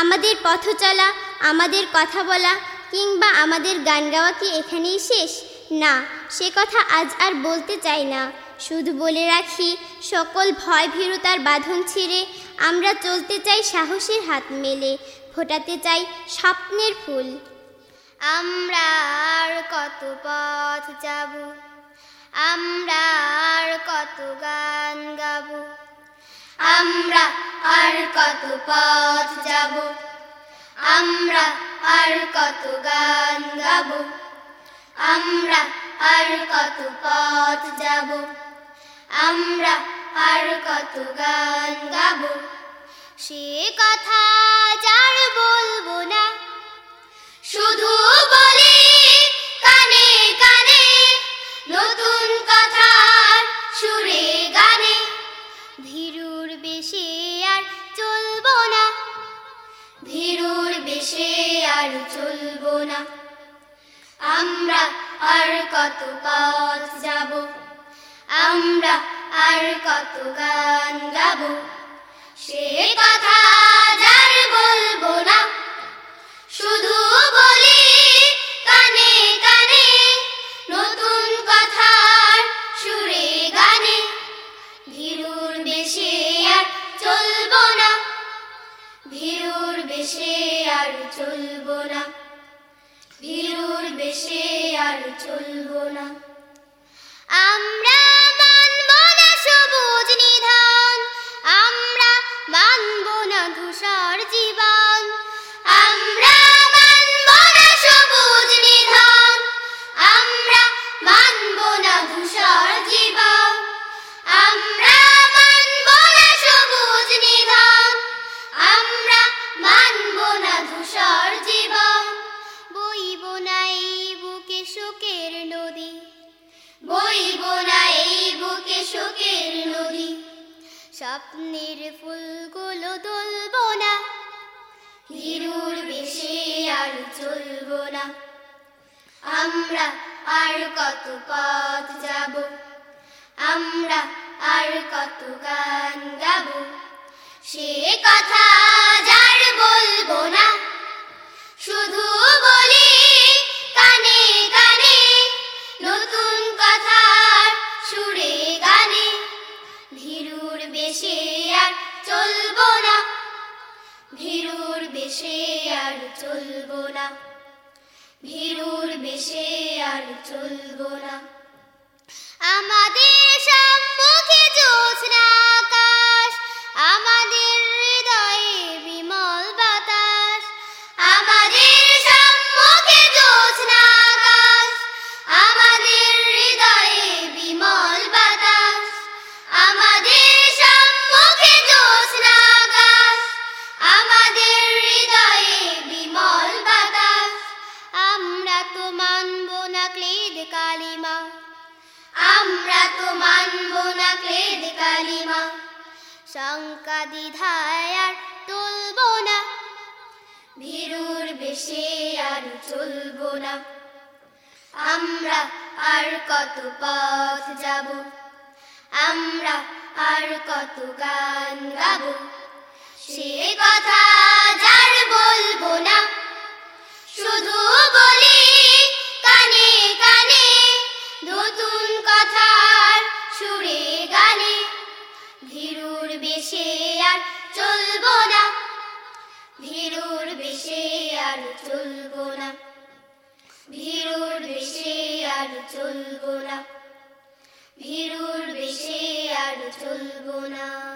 আমাদের পথ চলা, আমাদের কথা বলা কিংবা আমাদের গান গাওয়া কি এখানেই শেষ? না, সে কথা আজ আর বলতে চাই না। শুধু বলে রাখি, সকল ভয় ভীরুতার বাঁধন ছিঁড়ে আমরা চলতে চাই সাহসের হাত মেলে, ফোটাতে চাই স্বপ্নের ফুল। আমরা আর কত পথ যাব? আমরা আর কত গান গাব? আমরা আর কত পথ যাব? আমরা আর কত গান গাব? আমরা আর কত পথ যাব? আমরা আর কত গান গাব? সে কথা যার বলব না, শুধু চলবো না। আমরা আর কত পথ যাব? আমরা আর কত গান গাব? সে কথা যার বলব না। শুধু বলি কানে কানে নতুন কথার সুরে গানে। ভীরুর বেশে আর চলবো না। ভীরুর বেশে আর চলবো না। বেশে আর চলব না। আমরা মানব না সবুজ নিধান আমরা মানব না ধূসর জীবন। আমরা মানব না সবুজ নিধান আমরা মানব না ধূসর জীবন স্বপ্নের ফুলগুলো তুলব না। হিরুর বেশে আর চলব না। আমরা আর কত পথ যাব? আমরা আর কত গান গাব? সে কথা যার বলব না। শুধু বেশে আর চলব না। ভীরুর বেশে আর চলব না। ভীরুর বেশে আর চলব না। আমাদের ক্লেদ কালিমা। আমরা তো মানব না ক্লেদ কালিমা। শঙ্কা দ্বিধায় তুলব না। ভীরুর বেশে আর চলব না। আমরা আর কত পথ যাব? আমরা আর কত গান গাব? সে কথা কথার সুরে গানে, ভীরুর বেশে আর চলব না, ভীরুর বেশে আর চলব না, ভীরুর বেশে আর চলব না, ভীরুর বেশে আর চলব না।